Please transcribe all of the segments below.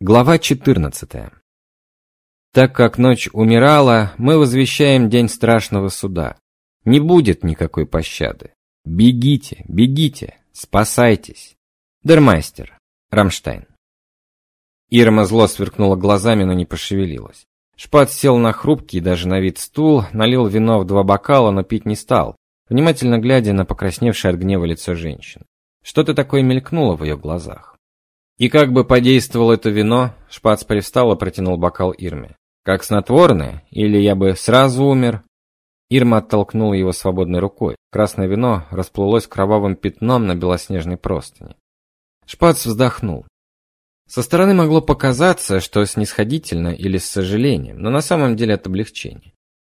Глава 14. Так как ночь умирала, мы возвещаем день страшного суда. Не будет никакой пощады. Бегите, бегите, спасайтесь. Дермайстер. Рамштайн. Ирма зло сверкнула глазами, но не пошевелилась. Шпат сел на хрупкий, даже на вид стул, налил вино в два бокала, но пить не стал, внимательно глядя на покрасневшее от гнева лицо женщины. Что-то такое мелькнуло в ее глазах. И как бы подействовало это вино, Шпац привстал и протянул бокал Ирме. Как снотворное? Или я бы сразу умер? Ирма оттолкнула его свободной рукой. Красное вино расплылось кровавым пятном на белоснежной простыне. Шпац вздохнул. Со стороны могло показаться, что снисходительно или с сожалением, но на самом деле это облегчение.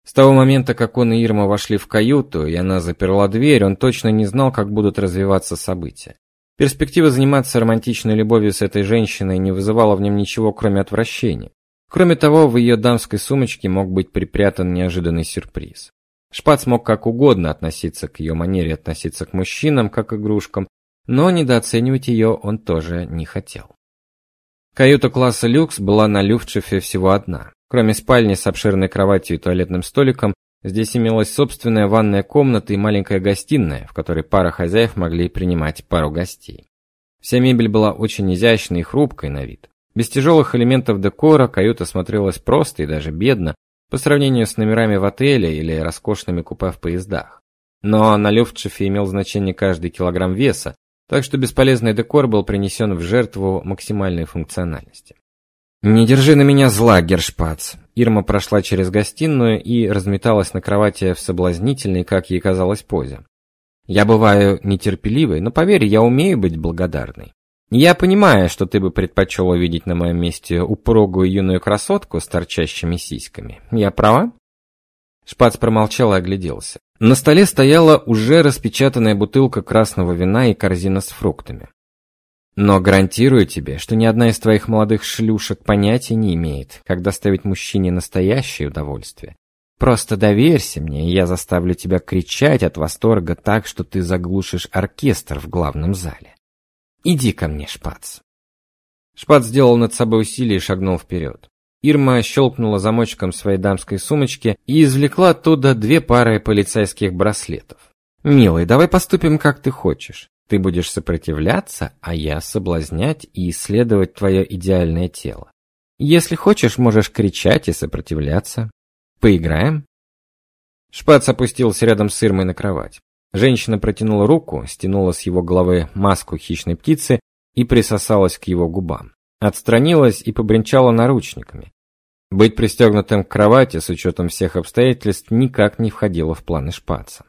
С того момента, как он и Ирма вошли в каюту, и она заперла дверь, он точно не знал, как будут развиваться события. Перспектива заниматься романтичной любовью с этой женщиной не вызывала в нем ничего, кроме отвращения. Кроме того, в ее дамской сумочке мог быть припрятан неожиданный сюрприз. Шпац мог как угодно относиться к ее манере относиться к мужчинам, как игрушкам, но недооценивать ее он тоже не хотел. Каюта класса люкс была на Люфтшифе всего одна. Кроме спальни с обширной кроватью и туалетным столиком, Здесь имелась собственная ванная комната и маленькая гостиная, в которой пара хозяев могли принимать пару гостей. Вся мебель была очень изящной и хрупкой на вид. Без тяжелых элементов декора каюта смотрелась просто и даже бедно по сравнению с номерами в отеле или роскошными купе в поездах. Но на Люфтшифе имел значение каждый килограмм веса, так что бесполезный декор был принесен в жертву максимальной функциональности. Не держи на меня зла, Гершпац. Ирма прошла через гостиную и разметалась на кровати в соблазнительной, как ей казалось, позе. Я бываю нетерпеливой, но поверь, я умею быть благодарной. Я понимаю, что ты бы предпочел увидеть на моем месте упругую юную красотку с торчащими сиськами. Я права? Шпац промолчал и огляделся. На столе стояла уже распечатанная бутылка красного вина и корзина с фруктами. Но гарантирую тебе, что ни одна из твоих молодых шлюшек понятия не имеет, как доставить мужчине настоящее удовольствие. Просто доверься мне, и я заставлю тебя кричать от восторга так, что ты заглушишь оркестр в главном зале. Иди ко мне, Шпац. Шпац сделал над собой усилие и шагнул вперед. Ирма щелкнула замочком своей дамской сумочки и извлекла оттуда две пары полицейских браслетов. «Милый, давай поступим, как ты хочешь. Ты будешь сопротивляться, а я соблазнять и исследовать твое идеальное тело. Если хочешь, можешь кричать и сопротивляться. Поиграем? Шпац опустился рядом с Ирмой на кровать. Женщина протянула руку, стянула с его головы маску хищной птицы и присосалась к его губам. Отстранилась и побренчала наручниками. Быть пристегнутым к кровати с учетом всех обстоятельств никак не входило в планы Шпаца.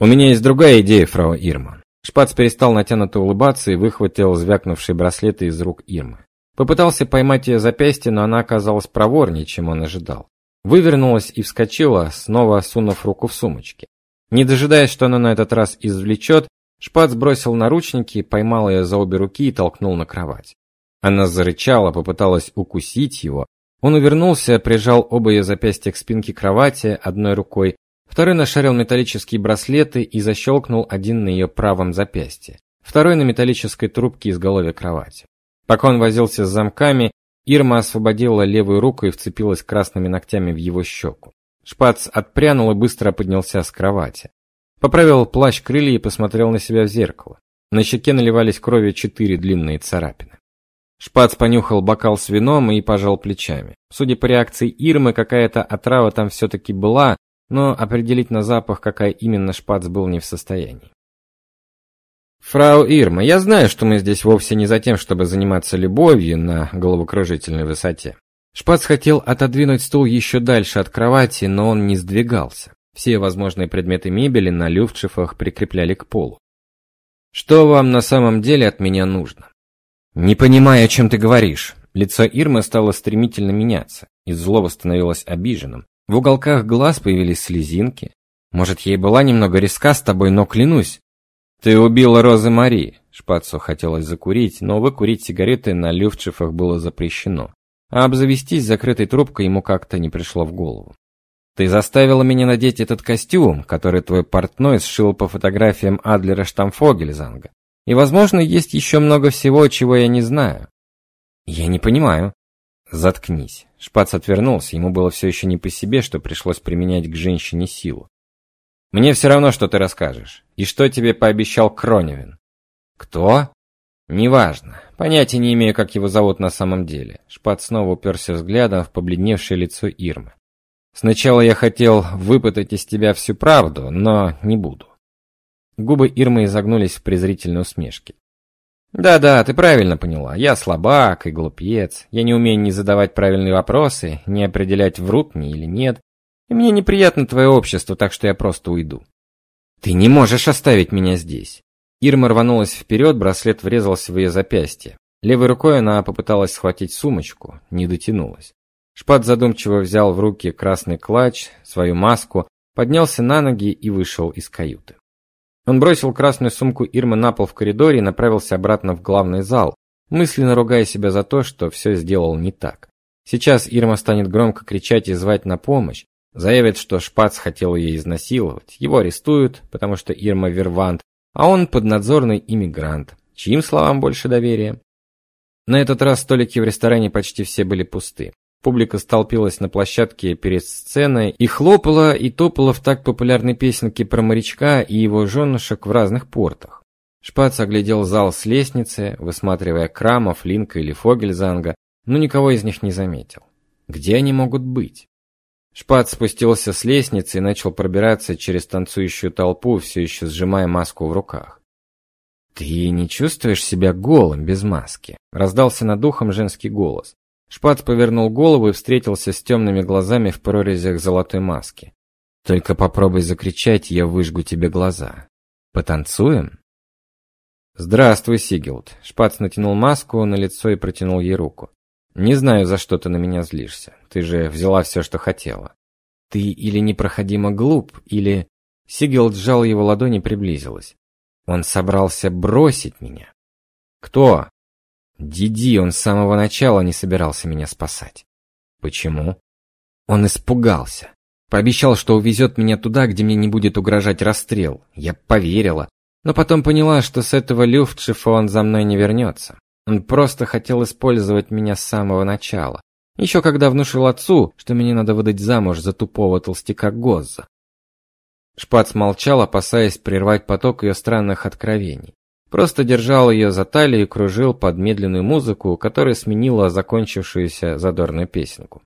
У меня есть другая идея, фрау Ирма. Шпац перестал натянуто улыбаться и выхватил звякнувшие браслеты из рук Ирмы. Попытался поймать ее запястье, но она оказалась проворнее, чем он ожидал. Вывернулась и вскочила, снова сунув руку в сумочки. Не дожидаясь, что она на этот раз извлечет, Шпац бросил наручники, поймал ее за обе руки и толкнул на кровать. Она зарычала, попыталась укусить его. Он увернулся, прижал оба ее запястья к спинке кровати одной рукой, Второй нашарил металлические браслеты и защелкнул один на ее правом запястье, второй на металлической трубке изголовья кровати. Пока он возился с замками, Ирма освободила левую руку и вцепилась красными ногтями в его щеку. Шпац отпрянул и быстро поднялся с кровати. Поправил плащ крылья и посмотрел на себя в зеркало. На щеке наливались кровью четыре длинные царапины. Шпац понюхал бокал с вином и пожал плечами. Судя по реакции Ирмы, какая-то отрава там все-таки была, но определить на запах, какая именно шпац был не в состоянии. Фрау Ирма, я знаю, что мы здесь вовсе не за тем, чтобы заниматься любовью на головокружительной высоте. Шпац хотел отодвинуть стул еще дальше от кровати, но он не сдвигался. Все возможные предметы мебели на люфтшифах прикрепляли к полу. Что вам на самом деле от меня нужно? Не понимаю, о чем ты говоришь. Лицо Ирмы стало стремительно меняться, и злоба становилось обиженным. В уголках глаз появились слезинки. Может, ей была немного риска с тобой, но клянусь. Ты убила Розы Мари. Шпацу хотелось закурить, но выкурить сигареты на люфтшифах было запрещено. А обзавестись закрытой трубкой ему как-то не пришло в голову. Ты заставила меня надеть этот костюм, который твой портной сшил по фотографиям Адлера Штамфогельзанга. И, возможно, есть еще много всего, чего я не знаю. Я не понимаю. Заткнись. Шпац отвернулся, ему было все еще не по себе, что пришлось применять к женщине силу. Мне все равно, что ты расскажешь. И что тебе пообещал Кроневин? Кто? Неважно. Понятия не имею, как его зовут на самом деле. Шпац снова уперся взглядом в побледневшее лицо Ирмы. Сначала я хотел выпытать из тебя всю правду, но не буду. Губы Ирмы изогнулись в презрительной усмешке. Да-да, ты правильно поняла. Я слабак и глупец. Я не умею ни задавать правильные вопросы, ни определять, врут мне или нет. И мне неприятно твое общество, так что я просто уйду. Ты не можешь оставить меня здесь. Ирма рванулась вперед, браслет врезался в ее запястье. Левой рукой она попыталась схватить сумочку, не дотянулась. Шпат задумчиво взял в руки красный клатч, свою маску, поднялся на ноги и вышел из каюты. Он бросил красную сумку Ирмы на пол в коридоре и направился обратно в главный зал, мысленно ругая себя за то, что все сделал не так. Сейчас Ирма станет громко кричать и звать на помощь, заявит, что Шпац хотел ее изнасиловать, его арестуют, потому что Ирма вервант, а он поднадзорный иммигрант. Чьим словам больше доверия? На этот раз столики в ресторане почти все были пусты. Публика столпилась на площадке перед сценой и хлопала и топала в так популярной песенке про морячка и его женушек в разных портах. Шпац оглядел зал с лестницы, высматривая Крамов, Линка или Фогельзанга, но никого из них не заметил. Где они могут быть? Шпац спустился с лестницы и начал пробираться через танцующую толпу, все еще сжимая маску в руках. «Ты не чувствуешь себя голым без маски?» – раздался над ухом женский голос. Шпац повернул голову и встретился с темными глазами в прорезях золотой маски. Только попробуй закричать, я выжгу тебе глаза. Потанцуем? Здравствуй, Сигилд. Шпац натянул маску на лицо и протянул ей руку. Не знаю, за что ты на меня злишься. Ты же взяла все, что хотела. Ты или непроходимо глуп, или Сигилд сжал его ладони и приблизилась. Он собрался бросить меня. Кто? Диди, он с самого начала не собирался меня спасать. Почему? Он испугался. Пообещал, что увезет меня туда, где мне не будет угрожать расстрел. Я поверила, но потом поняла, что с этого Люфтшифа он за мной не вернется. Он просто хотел использовать меня с самого начала. Еще когда внушил отцу, что мне надо выдать замуж за тупого толстяка Гозза. Шпац молчал, опасаясь прервать поток ее странных откровений. Просто держал ее за талию и кружил под медленную музыку, которая сменила закончившуюся задорную песенку.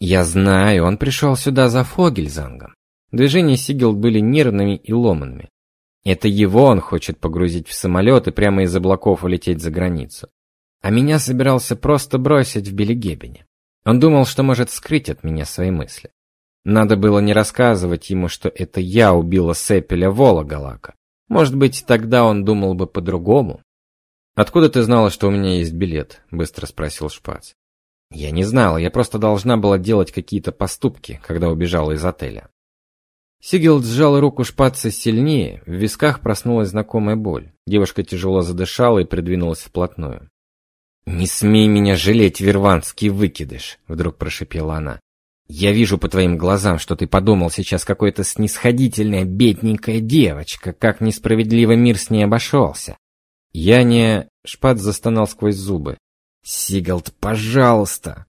«Я знаю, он пришел сюда за Фогельзангом». Движения Сигел были нервными и ломанными. Это его он хочет погрузить в самолет и прямо из облаков улететь за границу. А меня собирался просто бросить в Белегебене. Он думал, что может скрыть от меня свои мысли. Надо было не рассказывать ему, что это я убила Сепеля Вологалака. Может быть, тогда он думал бы по-другому. Откуда ты знала, что у меня есть билет? быстро спросил Шпац. Я не знала, я просто должна была делать какие-то поступки, когда убежала из отеля. Сигелд сжал руку Шпаца сильнее, в висках проснулась знакомая боль. Девушка тяжело задышала и придвинулась вплотную. «Не смей меня жалеть, верванский выкидыш!» — вдруг прошипела она. Я вижу по твоим глазам, что ты подумал сейчас какой-то снисходительная бедненькая девочка, как несправедливо мир с ней обошелся. Я не... Шпат застонал сквозь зубы. Сигалд, пожалуйста.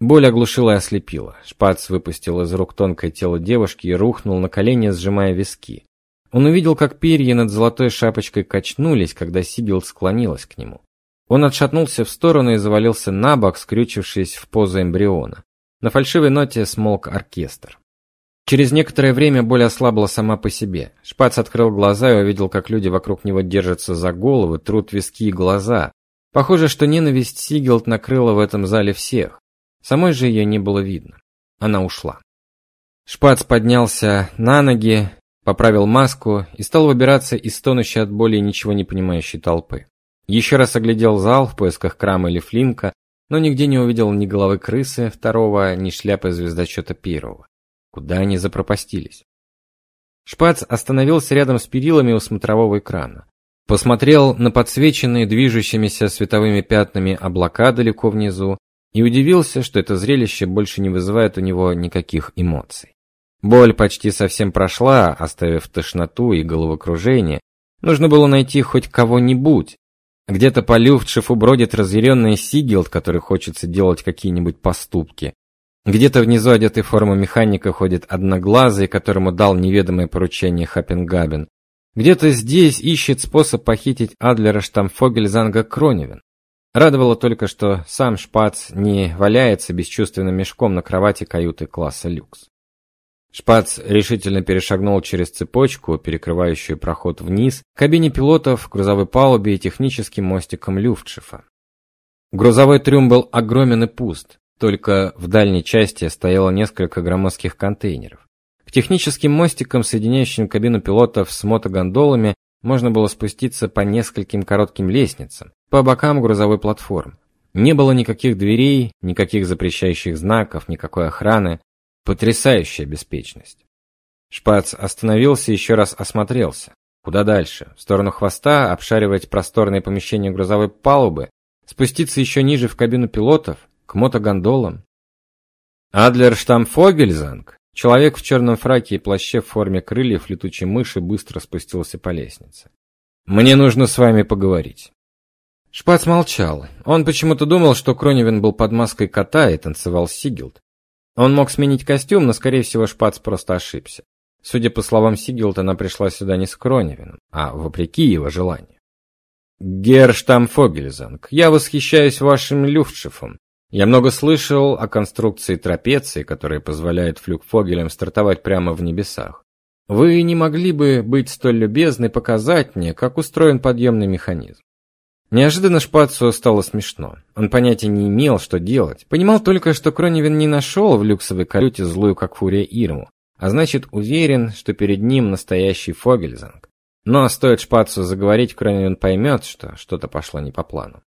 Боль оглушила и ослепила. Шпац выпустил из рук тонкое тело девушки и рухнул на колени, сжимая виски. Он увидел, как перья над золотой шапочкой качнулись, когда Сигилд склонилась к нему. Он отшатнулся в сторону и завалился на бок, скрючившись в позу эмбриона. На фальшивой ноте смолк оркестр. Через некоторое время боль ослабла сама по себе. Шпац открыл глаза и увидел, как люди вокруг него держатся за головы, трут виски и глаза. Похоже, что ненависть Сигелд накрыла в этом зале всех. Самой же ее не было видно. Она ушла. Шпац поднялся на ноги, поправил маску и стал выбираться из стонущей от боли ничего не понимающей толпы. Еще раз оглядел зал в поисках Крама или Флинка, но нигде не увидел ни головы крысы второго, ни шляпы звездочета первого. Куда они запропастились? Шпац остановился рядом с перилами у смотрового экрана. Посмотрел на подсвеченные движущимися световыми пятнами облака далеко внизу и удивился, что это зрелище больше не вызывает у него никаких эмоций. Боль почти совсем прошла, оставив тошноту и головокружение. Нужно было найти хоть кого-нибудь, Где-то по Люфтшифу бродит разъяренный Сигилд, который хочется делать какие-нибудь поступки. Где-то внизу одетый в форму механика ходит одноглазый, которому дал неведомое поручение Хаппенгабен. Где-то здесь ищет способ похитить Адлера Штамфогель Занга Кроневен. Радовало только, что сам Шпац не валяется бесчувственным мешком на кровати каюты класса люкс. Шпац решительно перешагнул через цепочку, перекрывающую проход вниз, к кабине пилотов, грузовой палубе и техническим мостикам Люфтшифа. Грузовой трюм был огромен и пуст, только в дальней части стояло несколько громоздких контейнеров. К техническим мостикам, соединяющим кабину пилотов с мотогондолами, можно было спуститься по нескольким коротким лестницам, по бокам грузовой платформы. Не было никаких дверей, никаких запрещающих знаков, никакой охраны. Потрясающая беспечность. Шпац остановился и еще раз осмотрелся. Куда дальше? В сторону хвоста, обшаривать просторные помещения грузовой палубы, спуститься еще ниже в кабину пилотов, к мотогондолам. Адлер Штамфогельзанг, человек в черном фраке и плаще в форме крыльев летучей мыши, быстро спустился по лестнице. Мне нужно с вами поговорить. Шпац молчал. Он почему-то думал, что Кроневин был под маской кота и танцевал Сигилд. Он мог сменить костюм, но, скорее всего, Шпац просто ошибся. Судя по словам Сигилда, она пришла сюда не с Кроневином, а вопреки его желанию. Герштам Фогельзанг, я восхищаюсь вашим люфтшифом. Я много слышал о конструкции трапеции, которая позволяет флюгфогелям стартовать прямо в небесах. Вы не могли бы быть столь любезны показать мне, как устроен подъемный механизм? Неожиданно Шпацу стало смешно. Он понятия не имел, что делать. Понимал только, что Кроневин не нашел в люксовой каюте злую как фурия Ирму, а значит, уверен, что перед ним настоящий Фогельзанг. Но стоит Шпацу заговорить, Кроневин поймет, что что-то пошло не по плану.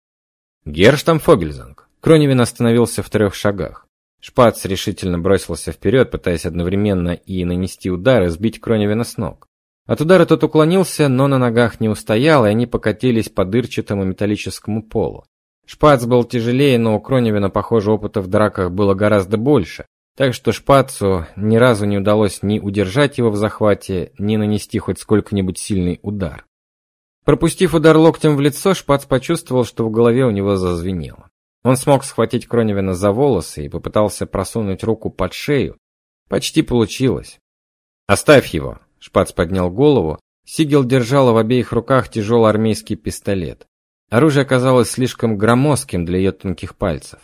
Герштам Фогельзанг. Кроневин остановился в трех шагах. Шпац решительно бросился вперед, пытаясь одновременно и нанести удар и сбить Кроневина с ног. От удара тот уклонился, но на ногах не устоял, и они покатились по дырчатому металлическому полу. Шпац был тяжелее, но у Кроневина, похоже, опыта в драках было гораздо больше, так что Шпацу ни разу не удалось ни удержать его в захвате, ни нанести хоть сколько-нибудь сильный удар. Пропустив удар локтем в лицо, Шпац почувствовал, что в голове у него зазвенело. Он смог схватить Кроневина за волосы и попытался просунуть руку под шею. Почти получилось. «Оставь его!» Шпац поднял голову. Сигел держала в обеих руках тяжелый армейский пистолет. Оружие оказалось слишком громоздким для ее тонких пальцев.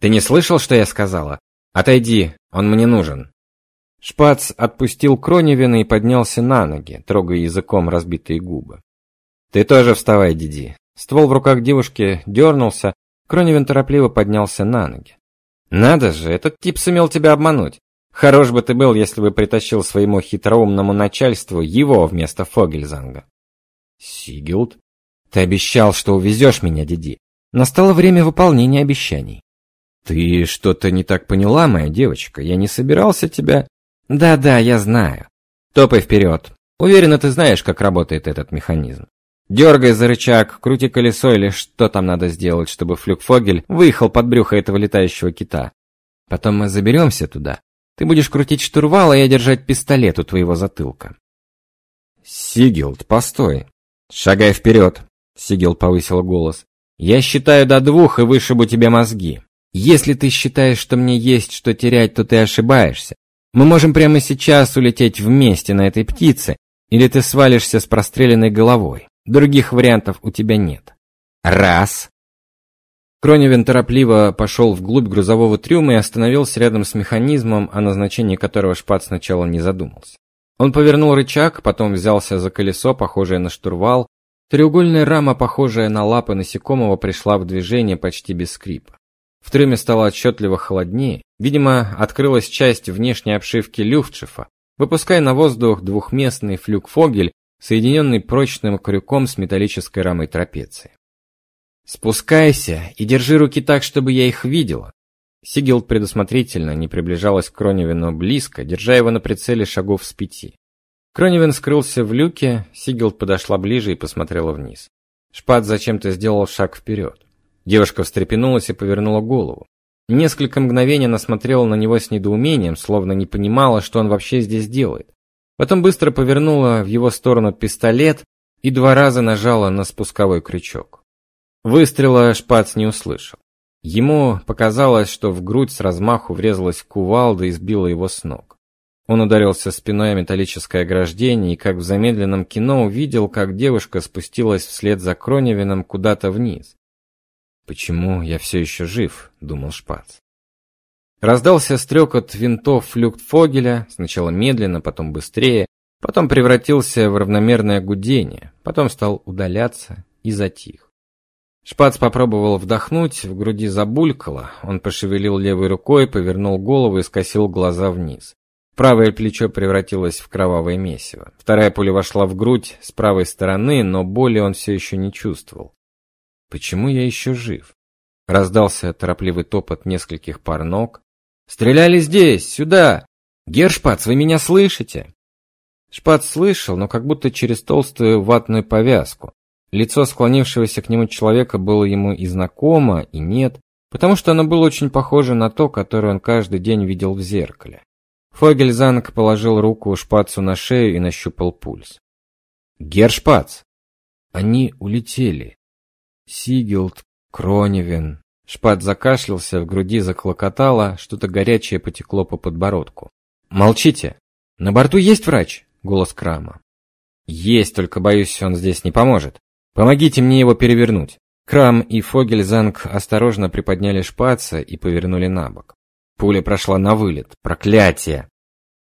Ты не слышал, что я сказала? Отойди, он мне нужен. Шпац отпустил Кроневина и поднялся на ноги, трогая языком разбитые губы. Ты тоже вставай, Диди. Ствол в руках девушки дернулся, Кроневин торопливо поднялся на ноги. Надо же, этот тип сумел тебя обмануть. Хорош бы ты был, если бы притащил своему хитроумному начальству его вместо Фогельзанга. Сигилд, ты обещал, что увезешь меня, Диди. Настало время выполнения обещаний. Ты что-то не так поняла, моя девочка. Я не собирался тебя. Да-да, я знаю. Топай вперед. Уверена, ты знаешь, как работает этот механизм. Дергай за рычаг, крути колесо или что там надо сделать, чтобы флюкфогель выехал под брюхо этого летающего кита. Потом мы заберемся туда, ты будешь крутить штурвал, а я держать пистолет у твоего затылка. Сигилд, постой. Шагай вперед. Сигилд повысил голос. Я считаю до двух и вышибу тебе мозги. Если ты считаешь, что мне есть что терять, то ты ошибаешься. Мы можем прямо сейчас улететь вместе на этой птице, или ты свалишься с простреленной головой. Других вариантов у тебя нет. Раз. Кроневин торопливо пошел вглубь грузового трюма и остановился рядом с механизмом, о назначении которого Шпац сначала не задумался. Он повернул рычаг, потом взялся за колесо, похожее на штурвал. Треугольная рама, похожая на лапы насекомого, пришла в движение почти без скрипа. В трюме стало отчетливо холоднее. Видимо, открылась часть внешней обшивки люфтшифа, выпуская на воздух двухместный флюгфогель, соединенный прочным крюком с металлической рамой трапеции. Спускайся и держи руки так, чтобы я их видела. Сигилд предусмотрительно не приближалась к Кроневину близко, держа его на прицеле шагов с пяти. Кроневин скрылся в люке, Сигилд подошла ближе и посмотрела вниз. Шпат зачем-то сделал шаг вперед. Девушка встрепенулась и повернула голову. Несколько мгновений она смотрела на него с недоумением, словно не понимала, что он вообще здесь делает. Потом быстро повернула в его сторону пистолет и два раза нажала на спусковой крючок. Выстрела Шпац не услышал. Ему показалось, что в грудь с размаху врезалась кувалда и сбила его с ног. Он ударился спиной о металлическое ограждение и, как в замедленном кино, увидел, как девушка спустилась вслед за Кроневином куда-то вниз. «Почему я все еще жив?» — думал Шпац. Раздался стрекот винтов флюктфогеля, сначала медленно, потом быстрее, потом превратился в равномерное гудение, потом стал удаляться и затих. Шпац попробовал вдохнуть, в груди забулькало, он пошевелил левой рукой, повернул голову и скосил глаза вниз. Правое плечо превратилось в кровавое месиво. Вторая пуля вошла в грудь с правой стороны, но боли он все еще не чувствовал. Почему я еще жив? Раздался торопливый топот нескольких пар ног. Стреляли здесь, сюда. Гершпац, вы меня слышите? Шпац слышал, но как будто через толстую ватную повязку. Лицо склонившегося к нему человека было ему и знакомо, и нет, потому что оно было очень похоже на то, которое он каждый день видел в зеркале. Фогельзанг положил руку Шпацу на шею и нащупал пульс. «Гершпац!» Они улетели. Сигилд, Кроневен. Шпац закашлялся, в груди заклокотало, что-то горячее потекло по подбородку. «Молчите! На борту есть врач?» — голос Крама. «Есть, только, боюсь, он здесь не поможет. Помогите мне его перевернуть. Крам и Фогельзанг осторожно приподняли шпаца и повернули на бок. Пуля прошла на вылет. Проклятие!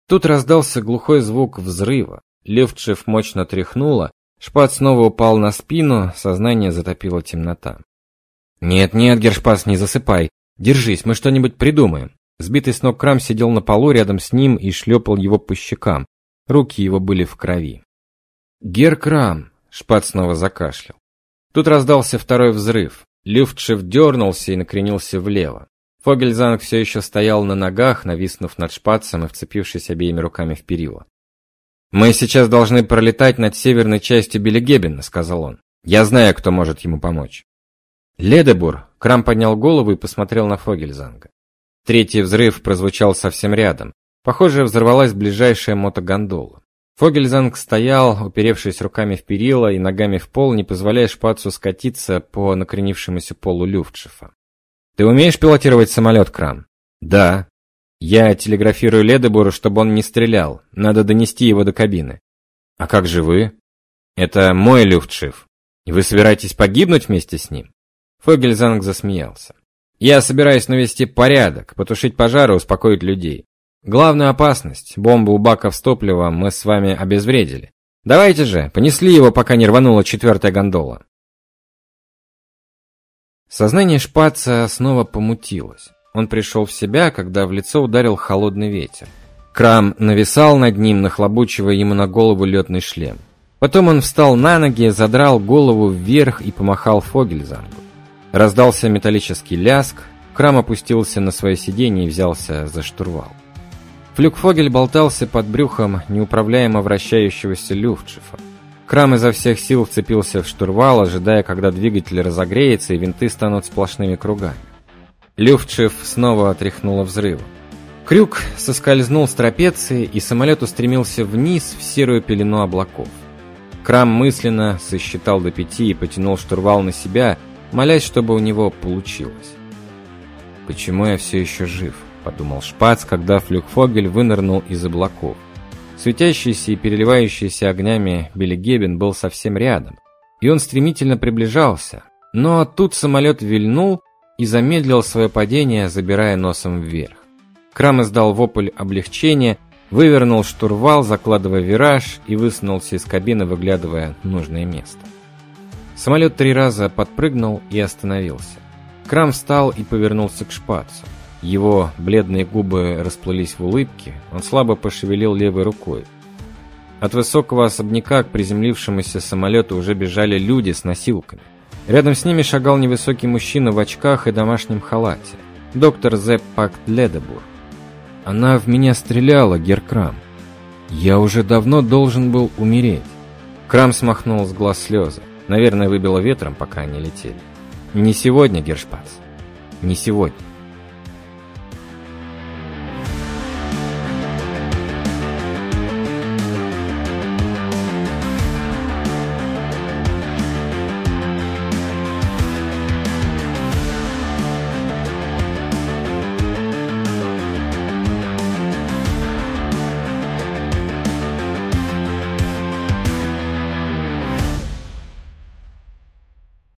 Тут раздался глухой звук взрыва. Левчев мощно тряхнуло, шпац снова упал на спину, сознание затопило темнота. «Нет, нет, Гершпац, не засыпай. Держись, мы что-нибудь придумаем». Сбитый с ног Крам сидел на полу рядом с ним и шлепал его по щекам. Руки его были в крови. «Гер Крам!» Шпат снова закашлял. Тут раздался второй взрыв. Люфтшиф дернулся и накренился влево. Фогельзанг все еще стоял на ногах, нависнув над шпацем и вцепившись обеими руками в перила. «Мы сейчас должны пролетать над северной частью Белегебена», — сказал он. «Я знаю, кто может ему помочь». «Ледебур!» — Крам поднял голову и посмотрел на Фогельзанга. Третий взрыв прозвучал совсем рядом. Похоже, взорвалась ближайшая мотогондола. Фогельзанг стоял, уперевшись руками в перила и ногами в пол, не позволяя шпацу скатиться по накренившемуся полу люфтшифа. «Ты умеешь пилотировать самолет, Крам?» «Да». «Я телеграфирую Ледебуру, чтобы он не стрелял. Надо донести его до кабины». «А как же вы?» «Это мой люфтшиф. И вы собираетесь погибнуть вместе с ним?» Фогельзанг засмеялся. «Я собираюсь навести порядок, потушить пожары, успокоить людей. Главную опасность, бомбу у баков с топливом, мы с вами обезвредили. Давайте же, понесли его, пока не рванула четвертая гондола. Сознание Шпаца снова помутилось. Он пришел в себя, когда в лицо ударил холодный ветер. Крам нависал над ним, нахлобучивая ему на голову летный шлем. Потом он встал на ноги, задрал голову вверх и помахал Фогельзангу. Раздался металлический ляск, Крам опустился на свое сиденье и взялся за штурвал. Флюкфогель болтался под брюхом неуправляемо вращающегося люфтшифа. Крам изо всех сил вцепился в штурвал, ожидая, когда двигатель разогреется и винты станут сплошными кругами. Люфтшиф снова отряхнуло взрывом. Крюк соскользнул с трапеции, и самолет устремился вниз в серую пелену облаков. Крам мысленно сосчитал до пяти и потянул штурвал на себя, молясь, чтобы у него получилось. «Почему я все еще жив?» Подумал Шпац, когда Флюкфогель вынырнул из облаков. Светящийся и переливающийся огнями Белегебен был совсем рядом, и он стремительно приближался. Но тут самолет вильнул и замедлил свое падение, забирая носом вверх. Крам издал вопль облегчения, вывернул штурвал, закладывая вираж и высунулся из кабины, выглядывая нужное место. Самолет три раза подпрыгнул и остановился. Крам встал и повернулся к шпацу. Его бледные губы расплылись в улыбке, он слабо пошевелил левой рукой. От высокого особняка к приземлившемуся самолету уже бежали люди с носилками. Рядом с ними шагал невысокий мужчина в очках и домашнем халате. Доктор Зепп Пакт Ледебур. Она в меня стреляла, Геркрам. Я уже давно должен был умереть. Крам смахнул с глаз слезы. Наверное, выбило ветром, пока они летели. Не сегодня, Гершпац. Не сегодня.